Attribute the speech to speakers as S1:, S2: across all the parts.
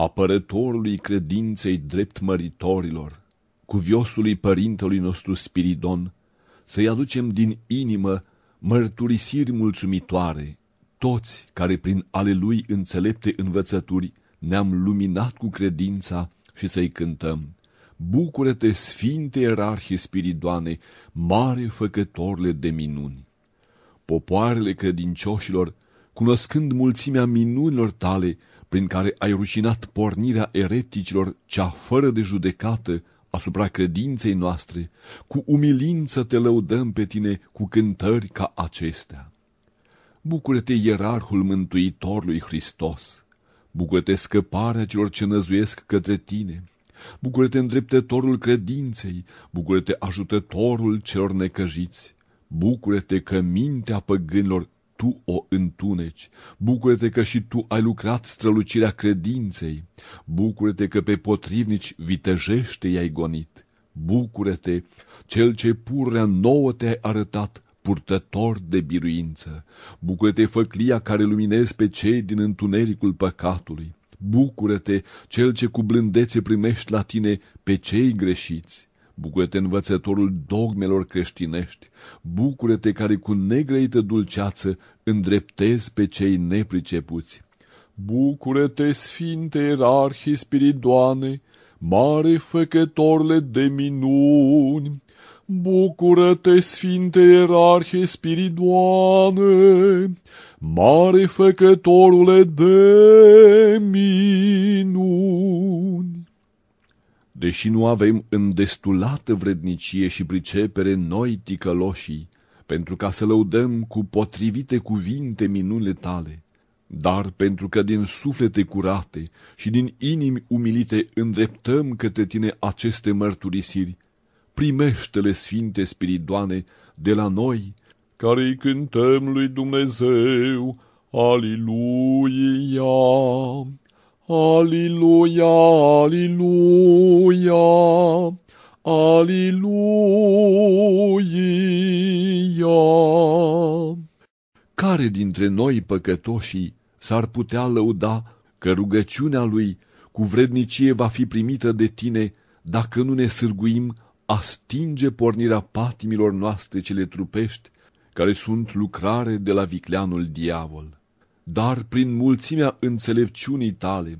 S1: apărătorului credinței drept măritorilor, cuviosului părintelui nostru Spiridon, să-i aducem din inimă mărturisiri mulțumitoare, toți care prin ale lui înțelepte învățături ne-am luminat cu credința și să-i cântăm. Bucură-te, Sfinte Ierarhie Spiridoane, mare făcătorile de minuni! Popoarele credincioșilor, cunoscând mulțimea minunilor tale, prin care ai rușinat pornirea ereticilor cea fără de judecată asupra credinței noastre, cu umilință te lăudăm pe tine cu cântări ca acestea. Bucură-te, ierarhul mântuitorului Hristos! Bucură-te scăparea celor ce năzuiesc către tine! Bucură-te îndreptătorul credinței! Bucură-te ajutătorul celor necăjiți! Bucură-te că mintea păgânilor tu o întuneci. Bucură-te că și tu ai lucrat strălucirea credinței. Bucură-te că pe potrivnici vitejește i-ai gonit. Bucură-te, cel ce purea nouă te-ai arătat, purtător de biruință. Bucură-te, făclia care luminezi pe cei din întunericul păcatului. Bucură-te, cel ce cu blândețe primești la tine pe cei greșiți. Bucură-te, învățătorul dogmelor creștinești, bucură-te care cu negrăită dulceață îndreptezi pe cei nepricepuți. Bucură-te, Sfinte Erarhii Spiridoane, mare făcătorle de minuni! Bucură-te, Sfinte Erarhie Spiridoane, mare făcătorule de minuni! Deși nu avem îndestulată vrednicie și pricepere noi ticăloșii, pentru ca să lăudăm cu potrivite cuvinte minunile tale, dar pentru că din suflete curate și din inimi umilite îndreptăm către tine aceste mărturisiri, primește-le, Sfinte Spiridoane, de la noi, care îi cântăm lui Dumnezeu, Aliluia! Aliluia, aliluia, aliluia. Care dintre noi păcătoșii s-ar putea lăuda că rugăciunea lui cu vrednicie va fi primită de tine dacă nu ne sârguim a stinge pornirea patimilor noastre cele trupești, care sunt lucrare de la vicleanul diavol dar prin mulțimea înțelepciunii tale,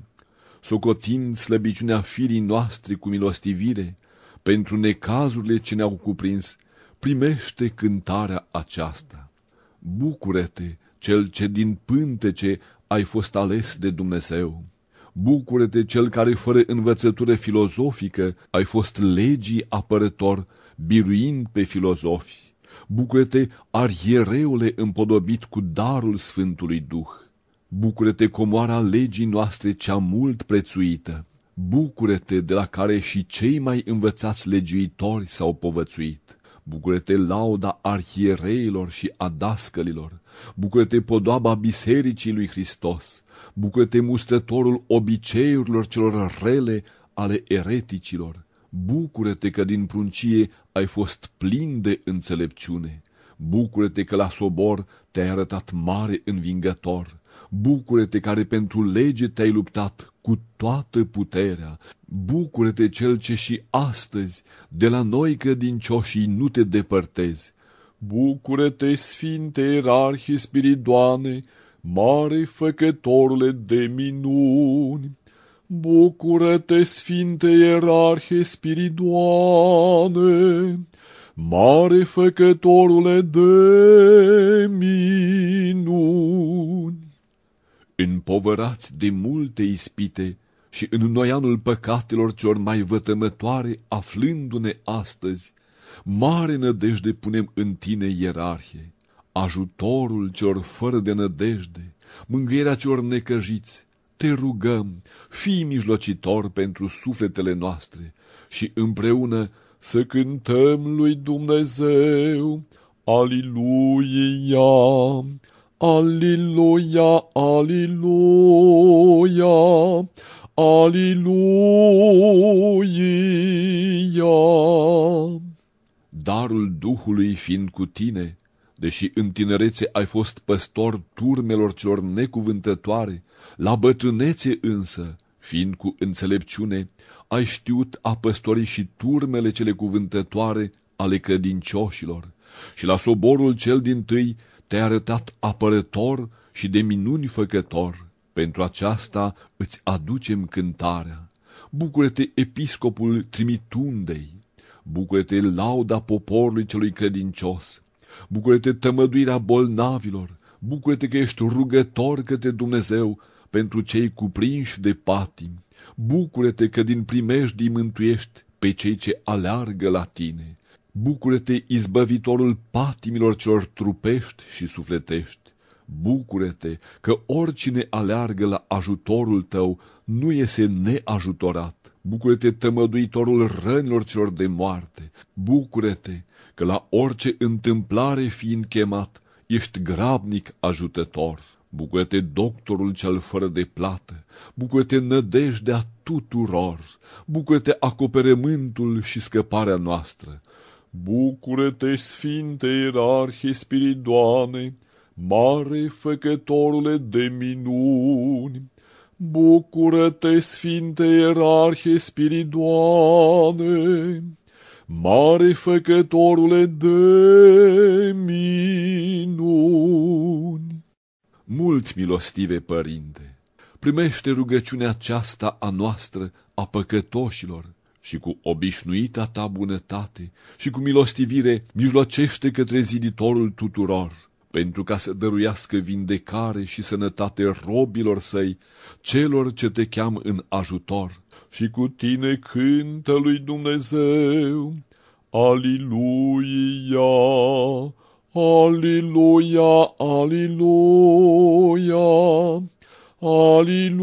S1: socotind slăbiciunea firii noastre cu milostivire, pentru necazurile ce ne-au cuprins, primește cântarea aceasta. Bucură-te, cel ce din pântece ai fost ales de Dumnezeu. Bucură-te, cel care fără învățătură filozofică ai fost legii apărător, biruind pe filozofi. Bucură-te, arhiereule împodobit cu darul Sfântului Duh. Bucură-te, comoara legii noastre cea mult prețuită. Bucură-te de la care și cei mai învățați legiuitori s-au povățuit. Bucură-te lauda arhiereilor și a dascălilor. Bucură-te podoaba bisericii lui Hristos. Bucură-te mustrătorul obiceiurilor celor rele ale ereticilor. Bucură-te că din pruncie ai fost plin de înțelepciune. Bucură-te că la sobor te-ai arătat mare învingător. Bucură-te care pentru lege te-ai luptat cu toată puterea. Bucură-te cel ce și astăzi de la noi credincioșii nu te depărtezi. Bucură-te, Sfinte Erarhii Spiridoane, mare făcătorule de minuni. Bucură-te, Sfinte Ierarhie Spiridoane, mare făcătorule de minuni. Împovărați de multe ispite și în noianul păcatelor celor mai vătămătoare, aflându-ne astăzi, mare nădejde punem în tine, ierarhie, ajutorul celor fără de nădejde, mângâierea celor necăjiți, te rugăm, fii mijlocitor pentru sufletele noastre și împreună să cântăm lui Dumnezeu. Aliluia, aliluia, aliluia, aliluia. Darul Duhului fiind cu tine, deși în tinerețe ai fost păstor turmelor celor necuvântătoare, la bătrânețe însă, fiind cu înțelepciune, ai știut a păstori și turmele cele cuvântătoare ale credincioșilor și la soborul cel din tâi te-ai arătat apărător și de minuni făcător. Pentru aceasta îți aducem cântarea. Bucură-te, episcopul Trimitundei, bucură-te, lauda poporului celui credincios, bucură-te, tămăduirea bolnavilor, bucură-te că ești rugător către Dumnezeu pentru cei cuprinși de patim, bucură-te că din primejdii mântuiești pe cei ce aleargă la tine, bucură-te, izbăvitorul patimilor celor trupești și sufletești, bucură-te că oricine aleargă la ajutorul tău nu iese neajutorat, Bucură-te, tămăduitorul rănilor celor de moarte. Bucură-te că la orice întâmplare fiind chemat, ești grabnic ajutător. Bucură-te, doctorul cel fără de plată. Bucură-te, nădejdea tuturor. Bucură-te, acoperământul și scăparea noastră. Bucură-te, Sfinte Ierarhie Spiridoane, mare făcătorule de minuni. Bucură-te, Sfinte Ierarhie Spiridoane, mare făcătorule de minuni. Mult milostive, Părinte, primește rugăciunea aceasta a noastră, a păcătoșilor, și cu obișnuita ta bunătate și cu milostivire mijlocește către ziditorul tuturor pentru ca să dăruiască vindecare și sănătate robilor săi, celor ce te cheam în ajutor. Și cu tine cântă lui Dumnezeu, Aliluia, Aliluia, Aliluia, Aliluia.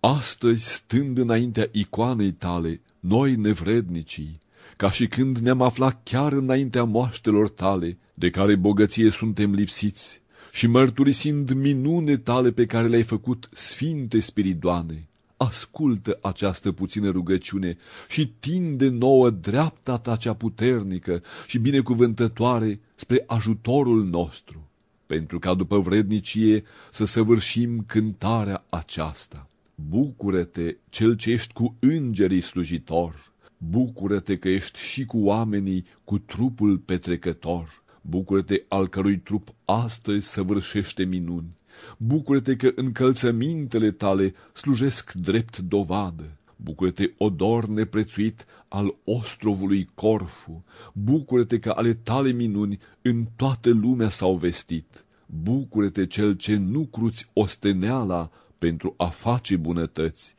S1: Astăzi, stând înaintea icoanei tale, noi nevrednicii, ca și când ne-am aflat chiar înaintea moaștelor tale, de care bogăție suntem lipsiți, și mărturisind minune tale pe care le-ai făcut, Sfinte Spiridoane, ascultă această puțină rugăciune și tinde nouă dreapta ta cea puternică și binecuvântătoare spre ajutorul nostru, pentru ca după vrednicie să săvârșim cântarea aceasta. Bucură-te, cel ce ești cu îngerii slujitor! Bucură-te că ești și cu oamenii cu trupul petrecător. Bucură-te al cărui trup astăzi săvârșește minuni. Bucură-te că încălțămintele tale slujesc drept dovadă. Bucură-te, odor neprețuit al ostrovului Corfu. Bucură-te că ale tale minuni în toată lumea s-au vestit. Bucură-te, cel ce nu cruți osteneala pentru a face bunătăți.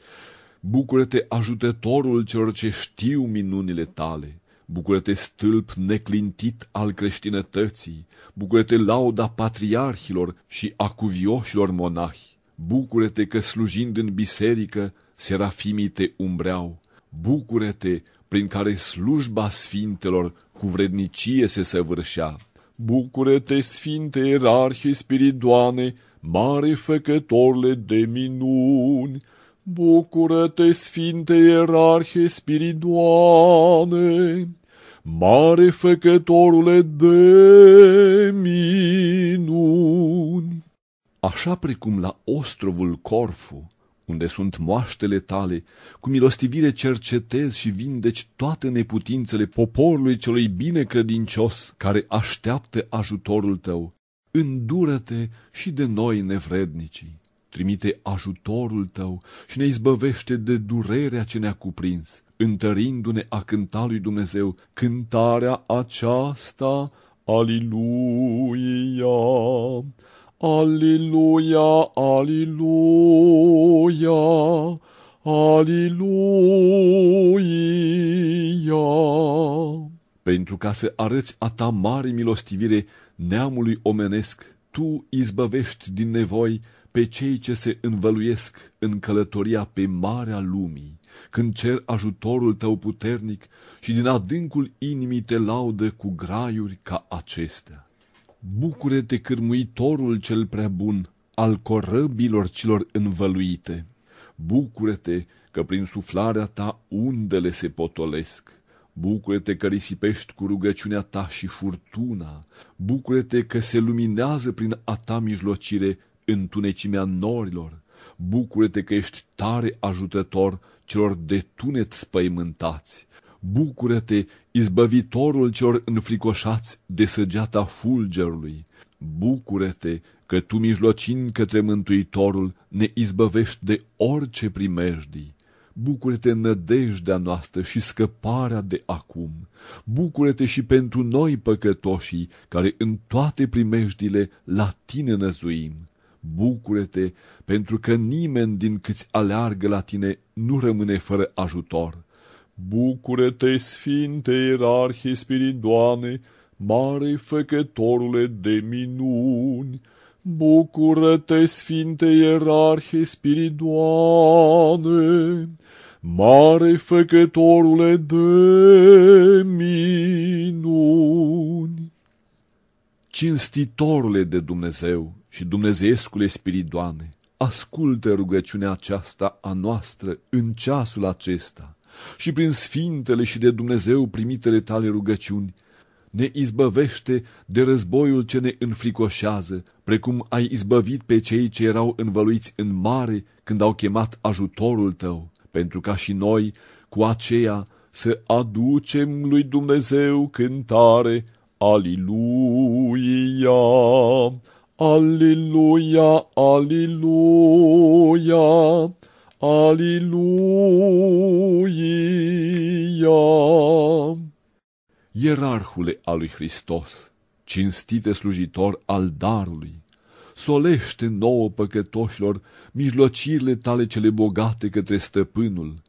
S1: Bucură-te, ajutătorul celor ce știu minunile tale. Bucură-te, stâlp neclintit al creștinătății. Bucură-te, lauda patriarhilor și a cuvioșilor monahi. Bucură-te că slujind în biserică, serafimii te umbreau. Bucură-te, prin care slujba sfintelor cu vrednicie se săvârșea. Bucură-te, Sfinte Ierarhie Spiridoane, mare făcătorle de minuni! Bucură-te, Sfinte Ierarhie Spiridoane, mare făcătorule de minuni! Așa precum la ostrovul Corfu, unde sunt moaștele tale, cu milostivire cercetezi și vindeci toate neputințele poporului celui binecredincios care așteaptă ajutorul tău, îndură-te și de noi nevrednicii. Trimite ajutorul tău și ne izbăvește de durerea ce ne-a cuprins, întărindu-ne a cânta lui Dumnezeu cântarea aceasta, Aliluia, Aliluia, Aliluia, Aliluia. Pentru ca să arăți a ta mare milostivire neamului omenesc, tu izbăvești din nevoi pe cei ce se învăluiesc în călătoria pe marea lumii, când cer ajutorul tău puternic și din adâncul inimii te laudă cu graiuri ca acestea. Bucure-te, cârmuitorul cel prea bun, al corăbilor celor învăluite. Bucure-te că prin suflarea ta undele se potolesc. Bucură-te că risipești cu rugăciunea ta și furtuna, bucură-te că se luminează prin a ta mijlocire întunecimea norilor, bucură-te că ești tare ajutător celor de tunet spăimântați, bucură-te, izbăvitorul celor înfricoșați de săgeata fulgerului, bucură-te că tu mijlocind către Mântuitorul ne izbăvești de orice primejdii, Bucură-te nădejdea noastră și scăparea de acum. Bucură-te și pentru noi păcătoșii, care în toate primejdile la tine năzuim. Bucură-te, pentru că nimeni din câți aleargă la tine nu rămâne fără ajutor. Bucură-te, Sfinte Ierarhie Spiridoane, mare făcătorule de minuni! Bucură-te, Sfinte Ierarhie Spiridoane, mare făcătorule de minuni! Cinstitorule de Dumnezeu și Dumnezeescule Spiridoane, ascultă rugăciunea aceasta a noastră în ceasul acesta și prin sfintele și de Dumnezeu primitele tale rugăciuni, ne izbăvește de războiul ce ne înfricoșează, precum ai izbăvit pe cei ce erau învăluiți în mare când au chemat ajutorul tău, pentru ca și noi, cu aceea, să aducem lui Dumnezeu cântare, Aliluia, Aliluia, Aliluia, Aliluia ierarhule al lui Hristos, cinstite slujitor al darului, solește nouă păcătoșilor mijlocirile tale cele bogate către stăpânul,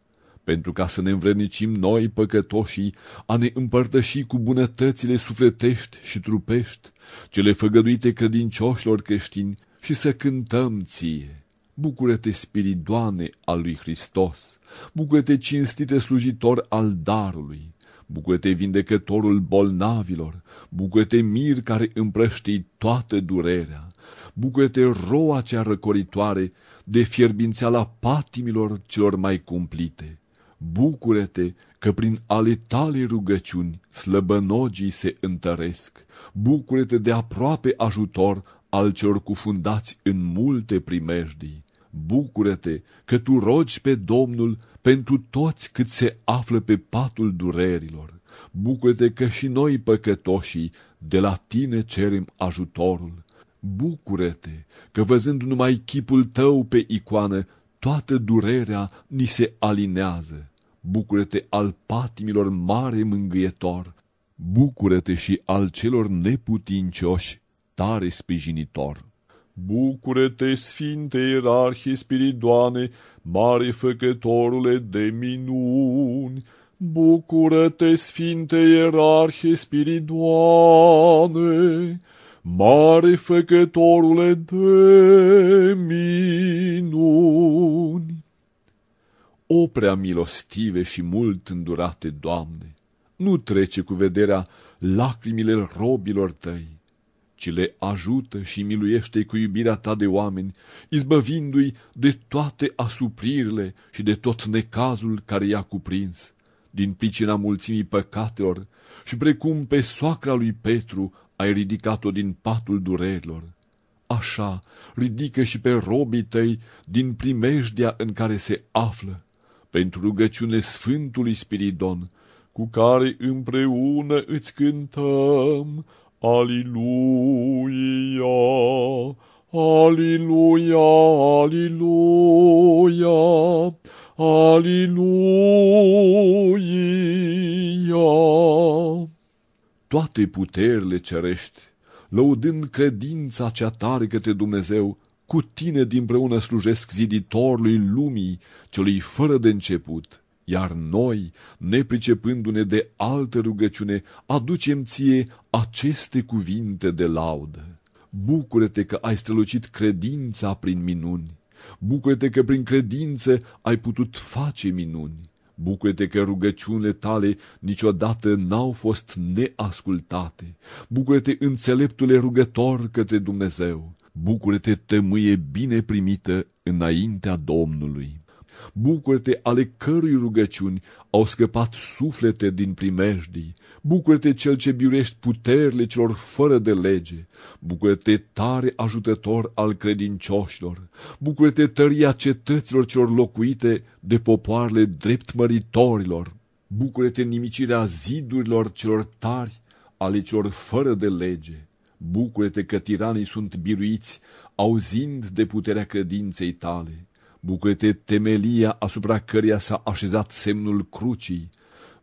S1: pentru ca să ne învrednicim noi păcătoșii a ne împărtăși cu bunătățile sufletești și trupești, cele făgăduite credincioșilor creștini și să cântăm ție. Bucură-te, spiridoane al lui Hristos, bucură-te, cinstite slujitor al darului, Bucură-te vindecătorul bolnavilor, bucură-te mir care împrăștii toată durerea, bucură-te roa cea răcoritoare de fierbințeala patimilor celor mai cumplite. Bucură-te că prin ale tale rugăciuni slăbănogii se întăresc. Bucură-te de aproape ajutor al celor cufundați în multe primejdii. Bucură-te că tu rogi pe Domnul pentru toți cât se află pe patul durerilor. Bucură-te că și noi păcătoșii de la tine cerem ajutorul. Bucură-te că văzând numai chipul tău pe icoană, toată durerea ni se alinează. Bucură-te al patimilor mare mângâietor. Bucură-te și al celor neputincioși, tare sprijinitor. Bucură-te, Sfinte Ierarhie Spiridoane, mare făcătorule de minuni! Bucură-te, Sfinte Ierarhie Spiridoane, mare făcătorule de minuni! O prea milostive și mult îndurate, Doamne, nu trece cu vederea lacrimile robilor tăi, ci le ajută și miluiește cu iubirea ta de oameni, izbăvindu-i de toate asupririle și de tot necazul care i-a cuprins, din pricina mulțimii păcatelor, și precum pe soacra lui Petru ai ridicat-o din patul durerilor. Așa, ridică și pe robii tăi din primejdia în care se află, pentru rugăciune Sfântului Spiridon, cu care împreună îți cântăm, Aliluia, Aliluia, Aliluia, Aliluia. Toate puterile cerești, lăudând credința cea tare către Dumnezeu, cu tine dinpreună slujesc ziditorului lumii, celui fără de început iar noi, nepricepându-ne de altă rugăciune, aducem ție aceste cuvinte de laudă. Bucură-te că ai strălucit credința prin minuni. Bucură-te că prin credință ai putut face minuni. Bucură-te că rugăciunile tale niciodată n-au fost neascultate. Bucură-te, înțeleptule rugător către Dumnezeu. Bucură-te, tămâie bine primită înaintea Domnului. bucură-te ale cărui rugăciuni au scăpat suflete din primejdii, bucură-te cel ce biurești puterile celor fără de lege, bucură-te tare ajutător al credincioșilor, bucură-te tăria cetăților celor locuite de popoarele drept măritorilor, bucură-te nimicirea zidurilor celor tari ale celor fără de lege, bucură-te că tiranii sunt biruiți auzind de puterea credinței tale, bucură-te temelia asupra căreia s-a așezat semnul crucii,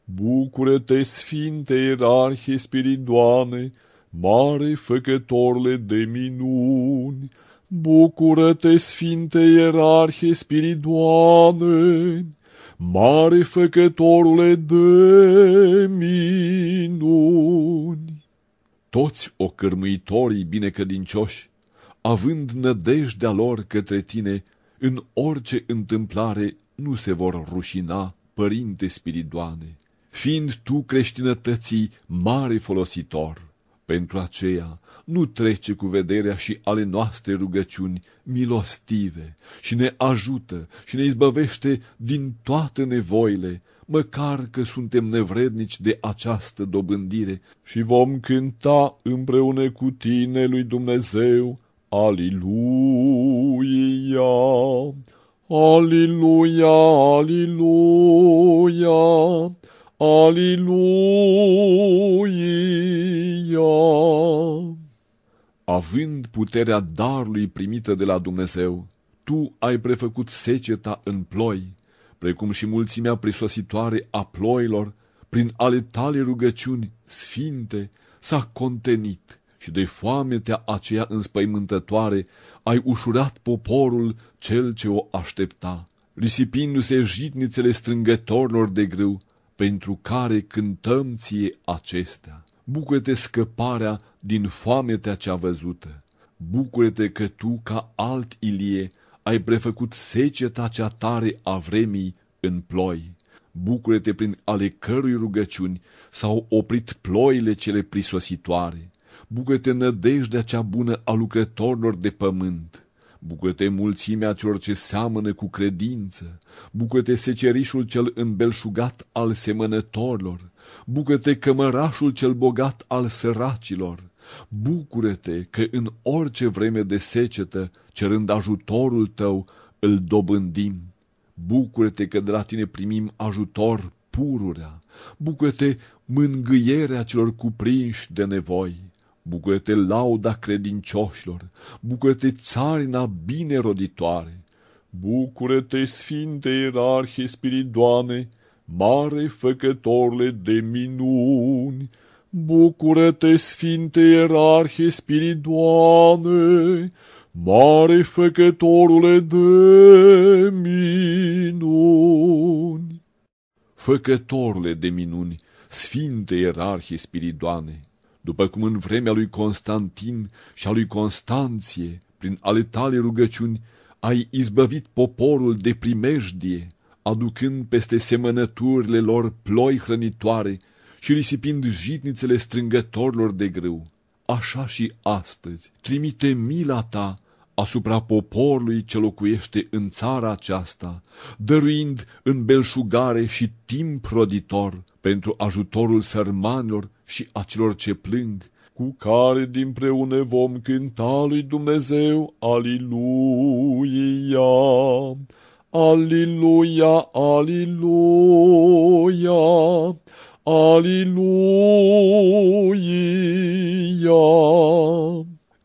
S1: bucură-te, Sfinte Ierarhie Spiridoane, mare făcătorle de minuni, bucură-te, Sfinte Ierarhie Spiridoane, mare făcătorule de minuni. Toți ocărmuitorii binecădincioși, având nădejdea lor către tine, în orice întâmplare nu se vor rușina, Părinte Spiridoane, fiind tu creștinătății mare folositor. Pentru aceea nu trece cu vederea și ale noastre rugăciuni milostive și ne ajută și ne izbăvește din toate nevoile, măcar că suntem nevrednici de această dobândire și vom cânta împreună cu tine lui Dumnezeu Aliluia! Aliluia, aliluia, aliluia. Având puterea darului primită de la Dumnezeu, tu ai prefăcut seceta în ploi, precum și mulțimea prisositoare a ploilor, prin ale tale rugăciuni sfinte, s-a contenit și de foametea aceea înspăimântătoare ai ușurat poporul cel ce o aștepta, risipindu-se jitnițele strângătorilor de grâu, pentru care cântăm ție acestea. Bucură-te scăparea din foametea cea văzută. Bucură-te că tu, ca alt Ilie, ai prefăcut seceta cea tare a vremii în ploi. Bucură-te prin ale cărui rugăciuni s-au oprit ploile cele prisositoare. Bucură-te nădejdea cea bună a lucrătorilor de pământ, bucură-te mulțimea celor ce seamănă cu credință, bucură-te secerișul cel îmbelșugat al semănătorilor, bucură-te cămărașul cel bogat al săracilor, bucură-te că în orice vreme de secetă, cerând ajutorul tău, îl dobândim. Bucură-te că de la tine primim ajutor pururea, bucură-te mângâierea celor cuprinși de nevoi. Bucură-te lauda credincioșilor, bucură-te țarina bine roditoare, bucură-te Sfinte Ierarhie Spiridoane, mare făcătorle de minuni, bucură-te Sfinte Ierarhie Spiridoane, mare făcătorule de minuni. Făcătorule de minuni, Sfinte Ierarhie Spiridoane, după cum în vremea lui Constantin și a lui Constanție, prin ale tale rugăciuni, ai izbăvit poporul de primejdie, aducând peste semănăturile lor ploi hrănitoare și risipind jitnițele strângătorilor de grâu. Așa și astăzi, trimite mila ta asupra poporului ce locuiește în țara aceasta, dăruind în belșugare și timp roditor pentru ajutorul sărmanilor și a celor ce plâng, cu care dinpreună vom cânta lui Dumnezeu, Aliluia, Aliluia, Aliluia, Aliluia.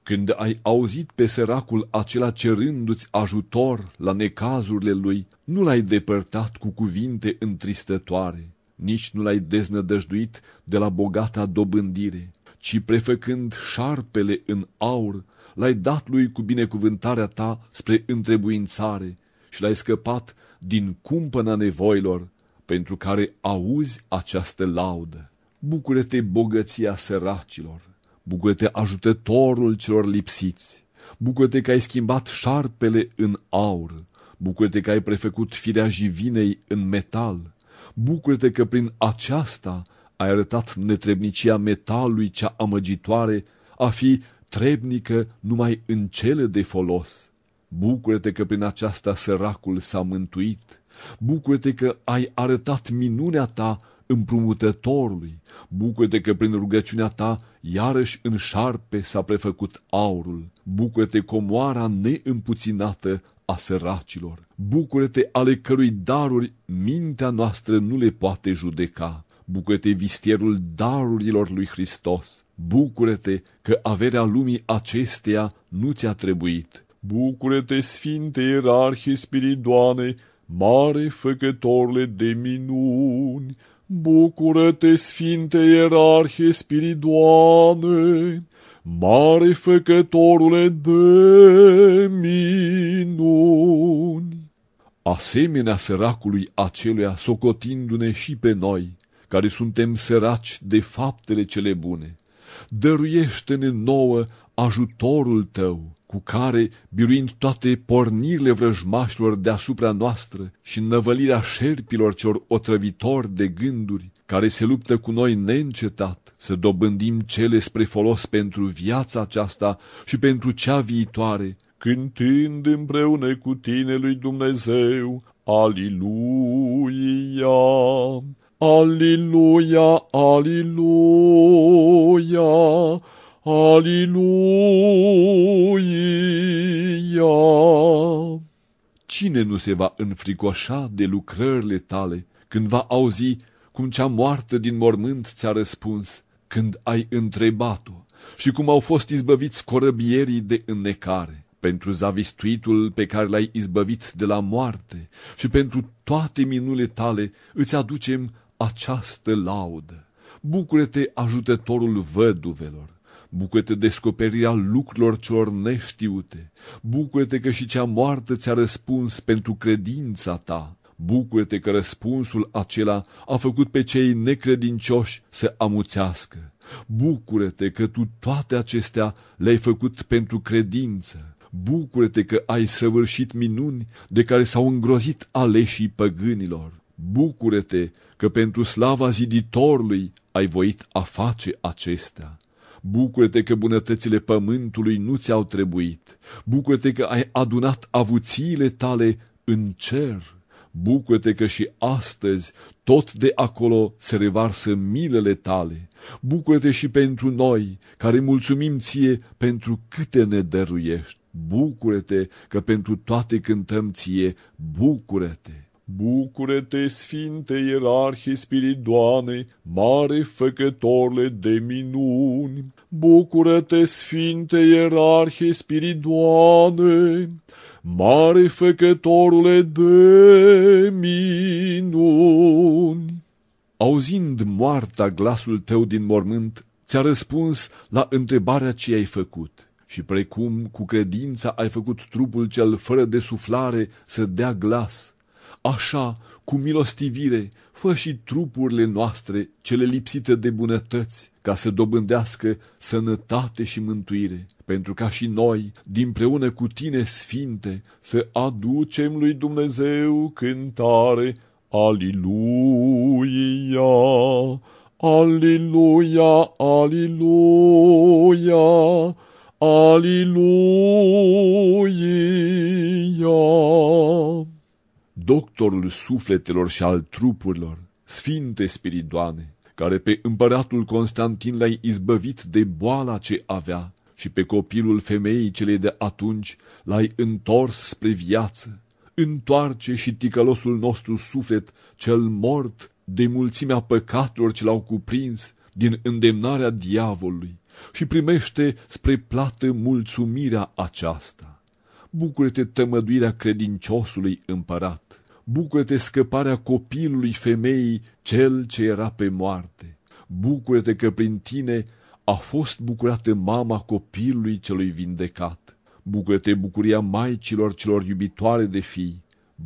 S1: Când ai auzit pe săracul acela cerându-ți ajutor la necazurile lui, nu l-ai depărtat cu cuvinte întristătoare, nici nu l-ai deznădăjduit de la bogata dobândire, ci prefăcând șarpele în aur, l-ai dat lui cu binecuvântarea ta spre întrebuințare și l-ai scăpat din cumpăna nevoilor, pentru care auzi această laudă. Bucură-te bogăția săracilor, bucură-te ajutătorul celor lipsiți, bucură-te că ai schimbat șarpele în aur, bucură-te că ai prefăcut firea jivinei în metal, bucură-te că prin aceasta ai arătat netrebnicia metalului cea amăgitoare a fi trebnică numai în cele de folos. Bucură-te că prin aceasta săracul s-a mântuit, Bucură-te că ai arătat minunea ta împrumutătorului. Bucură-te că prin rugăciunea ta iarăși în șarpe s-a prefăcut aurul. Bucură-te comoara neîmpuținată a săracilor. Bucură-te ale cărui daruri mintea noastră nu le poate judeca. Bucură-te vistierul darurilor lui Hristos. Bucură-te că averea lumii acesteia nu ți-a trebuit. Bucură-te, Sfinte Ierarhie Spiridoane, mare făcătorle de minuni. Bucură-te, Sfinte Ierarhie Spiridoane, mare făcătorule de minuni. Asemenea săracului aceluia, socotindu-ne și pe noi, care suntem săraci de faptele cele bune, dăruiește-ne nouă ajutorul tău, cu care, biruind toate pornirile vrăjmașilor deasupra noastră și năvălirea șerpilor celor otrăvitori de gânduri, care se luptă cu noi neîncetat, să dobândim cele spre folos pentru viața aceasta și pentru cea viitoare, cântând împreună cu tine lui Dumnezeu, Aliluia! Aliluia, aliluia, aliluia. Cine nu se va înfricoșa de lucrările tale când va auzi cum cea moartă din mormânt ți-a răspuns când ai întrebat-o și cum au fost izbăviți corăbierii de înnecare? pentru zavistuitul pe care l-ai izbăvit de la moarte și pentru toate minule tale îți aducem această laudă. Bucură-te, ajutătorul văduvelor, bucură-te descoperirea lucrurilor celor neștiute, bucură-te că și cea moartă ți-a răspuns pentru credința ta, bucură-te că răspunsul acela a făcut pe cei necredincioși să amuțească, bucură-te că tu toate acestea le-ai făcut pentru credință, bucură-te că ai săvârșit minuni de care s-au îngrozit aleșii păgânilor, bucură-te că pentru slava ziditorului ai voit a face acestea. Bucură-te că bunătățile pământului nu ți-au trebuit. Bucură-te că ai adunat avuțiile tale în cer. Bucură-te că și astăzi tot de acolo se revarsă milele tale. Bucură-te și pentru noi, care mulțumim ție pentru câte ne dăruiești. Bucură-te că pentru toate cântăm ție, bucură-te. Bucură-te, Sfinte Ierarhie Spiridoane, mare făcătorle de minuni! Bucură-te, Sfinte Ierarhie Spiridoane, mare făcătorule de minuni! Auzind moarta glasul tău din mormânt, ți-a răspuns la întrebarea ce ai făcut. Și precum cu credința ai făcut trupul cel fără de suflare să dea glas, Așa, cu milostivire, fă și trupurile noastre, cele lipsite de bunătăți, ca să dobândească sănătate și mântuire, pentru ca și noi, dinpreună cu tine, Sfinte, să aducem lui Dumnezeu cântare, Aliluia, Aliluia, Aliluia, Aliluia doctorul sufletelor și al trupurilor, sfinte spiridoane, care pe împăratul Constantin l-ai izbăvit de boala ce avea și pe copilul femeii celei de atunci l-ai întors spre viață, întoarce și ticălosul nostru suflet cel mort de mulțimea păcatelor ce l-au cuprins din îndemnarea diavolului și primește spre plată mulțumirea aceasta. Bucură-te tămăduirea credinciosului împărat, bucură-te scăparea copilului femeii cel ce era pe moarte, bucură-te că prin tine a fost bucurată mama copilului celui vindecat, bucură-te bucuria maicilor celor iubitoare de fii,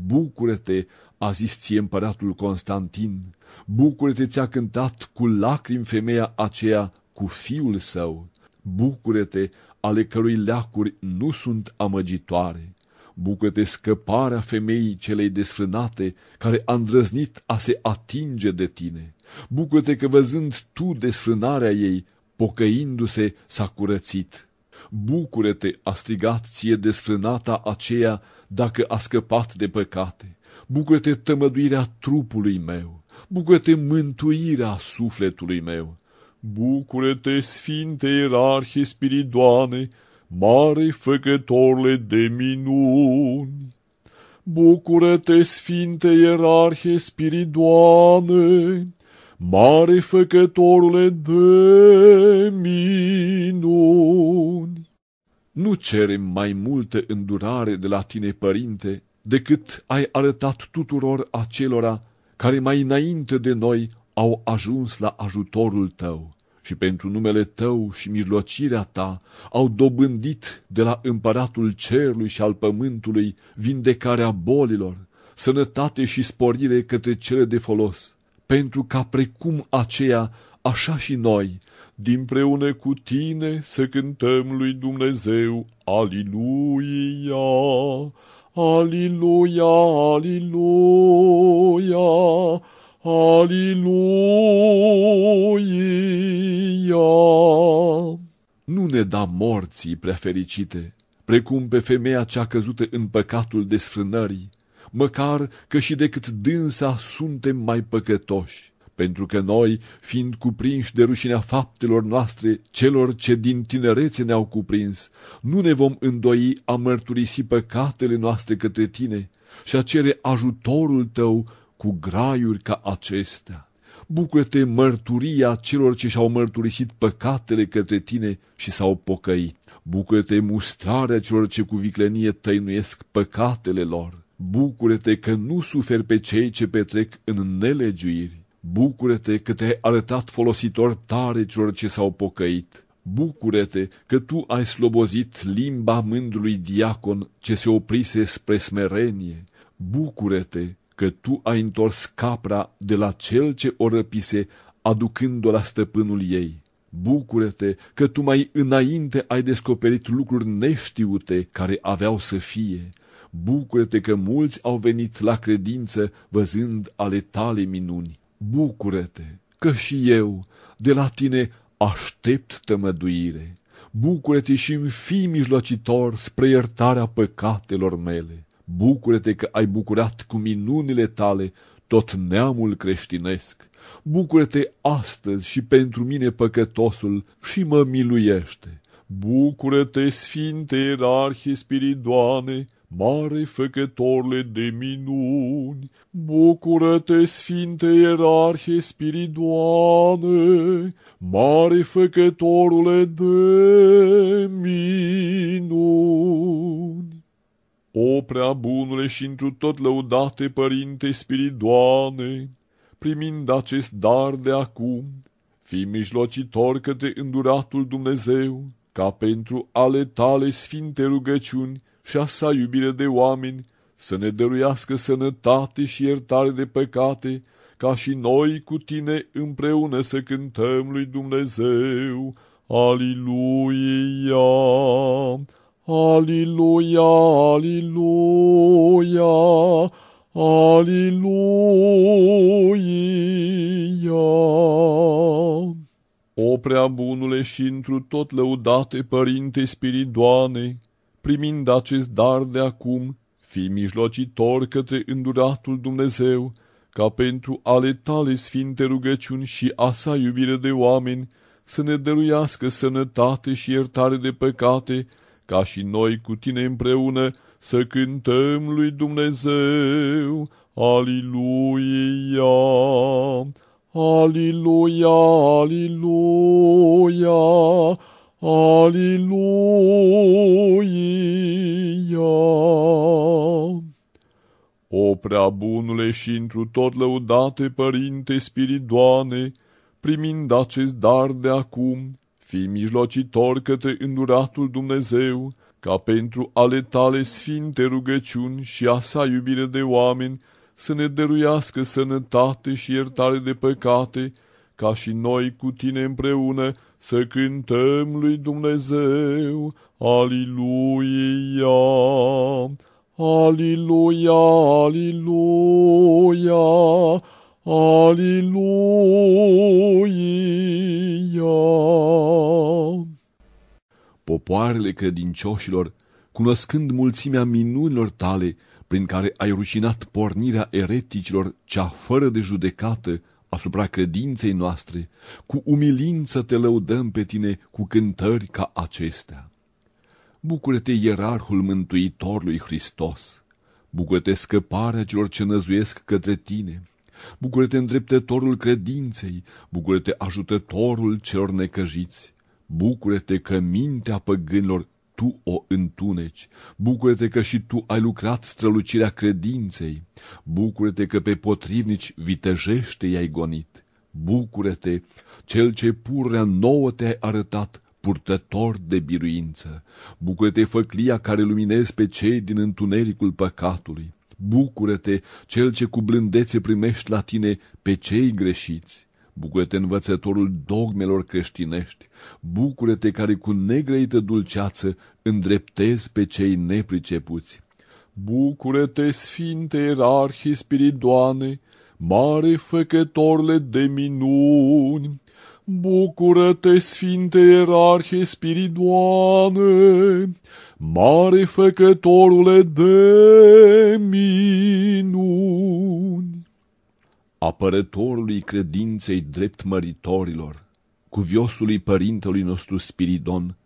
S1: bucură-te, a zis ție împăratul Constantin, bucură-te ți-a cântat cu lacrimi femeia aceea cu fiul său, bucură-te, ale cărui leacuri nu sunt amăgitoare. Bucă-te scăparea femeii celei desfrânate, care a îndrăznit a se atinge de tine. Bucă-te că văzând tu desfrânarea ei, pocăindu-se, s-a curățit. Bucură-te, a strigat ție desfrânata aceea, dacă a scăpat de păcate. bucură-te tămăduirea trupului meu, bucură-te mântuirea sufletului meu. Bucură-te, Sfinte Ierarhie Spiridoane, mare făcătorle de minuni. Bucură-te, Sfinte Ierarhie Spiridoane, mare făcătorule de minuni. Nu cerem mai multă îndurare de la tine, Părinte, decât ai arătat tuturor acelora care mai înainte de noi au ajuns la ajutorul tău și pentru numele tău și mijlocirea ta au dobândit de la împăratul cerului și al pământului vindecarea bolilor, sănătate și sporire către cele de folos, pentru ca precum aceea, așa și noi, dinpreună cu tine să cântăm lui Dumnezeu, Aliluia, Aliluia, Aliluia, Aliluia! Nu ne da morții prefericite, precum pe femeia cea căzută în păcatul desfrânării, măcar că și decât dânsa suntem mai păcătoși, pentru că noi, fiind cuprinși de rușinea faptelor noastre, celor ce din tinerețe ne-au cuprins, nu ne vom îndoi a mărturisi păcatele noastre către tine și a cere ajutorul tău cu graiuri ca acestea. Bucură-te mărturia celor ce și-au mărturisit păcatele către tine și s-au pocăit. Bucură-te mustrarea celor ce cu viclenie tăinuiesc păcatele lor. Bucură-te că nu suferi pe cei ce petrec în nelegiuiri. Bucură-te că te-ai arătat folositor tare celor ce s-au pocăit. Bucură-te că tu ai slobozit limba mândrului diacon ce se oprise spre smerenie. Bucură-te că tu ai întors capra de la cel ce o răpise, aducând-o la stăpânul ei. Bucură-te că tu mai înainte ai descoperit lucruri neștiute care aveau să fie. Bucură-te că mulți au venit la credință văzând ale tale minuni. Bucură-te că și eu de la tine aștept tămăduire. Bucură-te și în fi mijlocitor spre iertarea păcatelor mele. Bucură-te că ai bucurat cu minunile tale tot neamul creștinesc. Bucură-te astăzi și pentru mine păcătosul și mă miluiește. Bucură-te, Sfinte Ierarhie Spiridoane, mare făcătorle de minuni. Bucură-te, Sfinte Ierarhie Spiridoane, mare făcătorule de minuni. O prea bunule și întru tot lăudate Părinte Spiridoane, primind acest dar de acum, fi mijlocitor către înduratul Dumnezeu, ca pentru ale tale sfinte rugăciuni și a sa iubire de oameni, să ne dăruiască sănătate și iertare de păcate, ca și noi cu tine împreună să cântăm lui Dumnezeu. Aliluia! Aliluia, aliluia, aliluia. O prea bunule și întru tot lăudate Părinte Spiridoane, primind acest dar de acum, fi mijlocitor către înduratul Dumnezeu, ca pentru ale tale sfinte rugăciuni și a sa iubire de oameni, să ne dăruiască sănătate și iertare de păcate, ca și noi cu tine împreună să cântăm lui Dumnezeu. Aliluia! Aliluia! Aliluia! Aliluia! O prea bunule și întru tot lăudate Părinte Spiridoane, primind acest dar de acum, fii mijlocitor către înduratul Dumnezeu, ca pentru ale tale sfinte rugăciuni și a sa iubire de oameni să ne dăruiască sănătate și iertare de păcate, ca și noi cu tine împreună să cântăm lui Dumnezeu. Aliluia! Aliluia! Aliluia! Aliluia! Popoarele credincioșilor, cunoscând mulțimea minunilor tale, prin care ai rușinat pornirea ereticilor cea fără de judecată asupra credinței noastre, cu umilință te lăudăm pe tine cu cântări ca acestea. Bucură-te, ierarhul mântuitorului Hristos! Bucură-te scăparea celor ce năzuiesc către tine! Bucură-te îndreptătorul credinței! Bucură-te ajutătorul celor necăjiți! Bucură-te că mintea păgânilor tu o întuneci. Bucură-te că și tu ai lucrat strălucirea credinței. Bucură-te că pe potrivnici vitejește i-ai gonit. Bucură-te, cel ce pururea nouă te-ai arătat, purtător de biruință. Bucură-te, făclia care luminezi pe cei din întunericul păcatului. Bucură-te, cel ce cu blândețe primești la tine pe cei greșiți. Bucură-te, învățătorul dogmelor creștinești, bucură-te care cu negrăită dulceață îndreptezi pe cei nepricepuți. Bucură-te, Sfinte Ierarhii Spiridoane, mare făcătorle de minuni! Bucură-te, Sfinte Ierarhie Spiridoane, mare făcătorule de minuni! Apărătorului credinței drept măritorilor, cuviosului părintelui nostru Spiridon,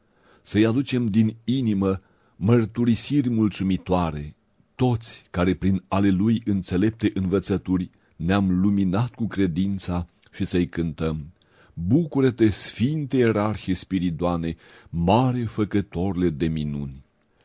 S1: să-i aducem din inimă mărturisiri mulțumitoare, toți care prin ale lui înțelepte învățături ne-am luminat cu credința și să-i cântăm. Bucură-te, Sfinte Ierarhie Spiridoane, mare făcătorle de minuni!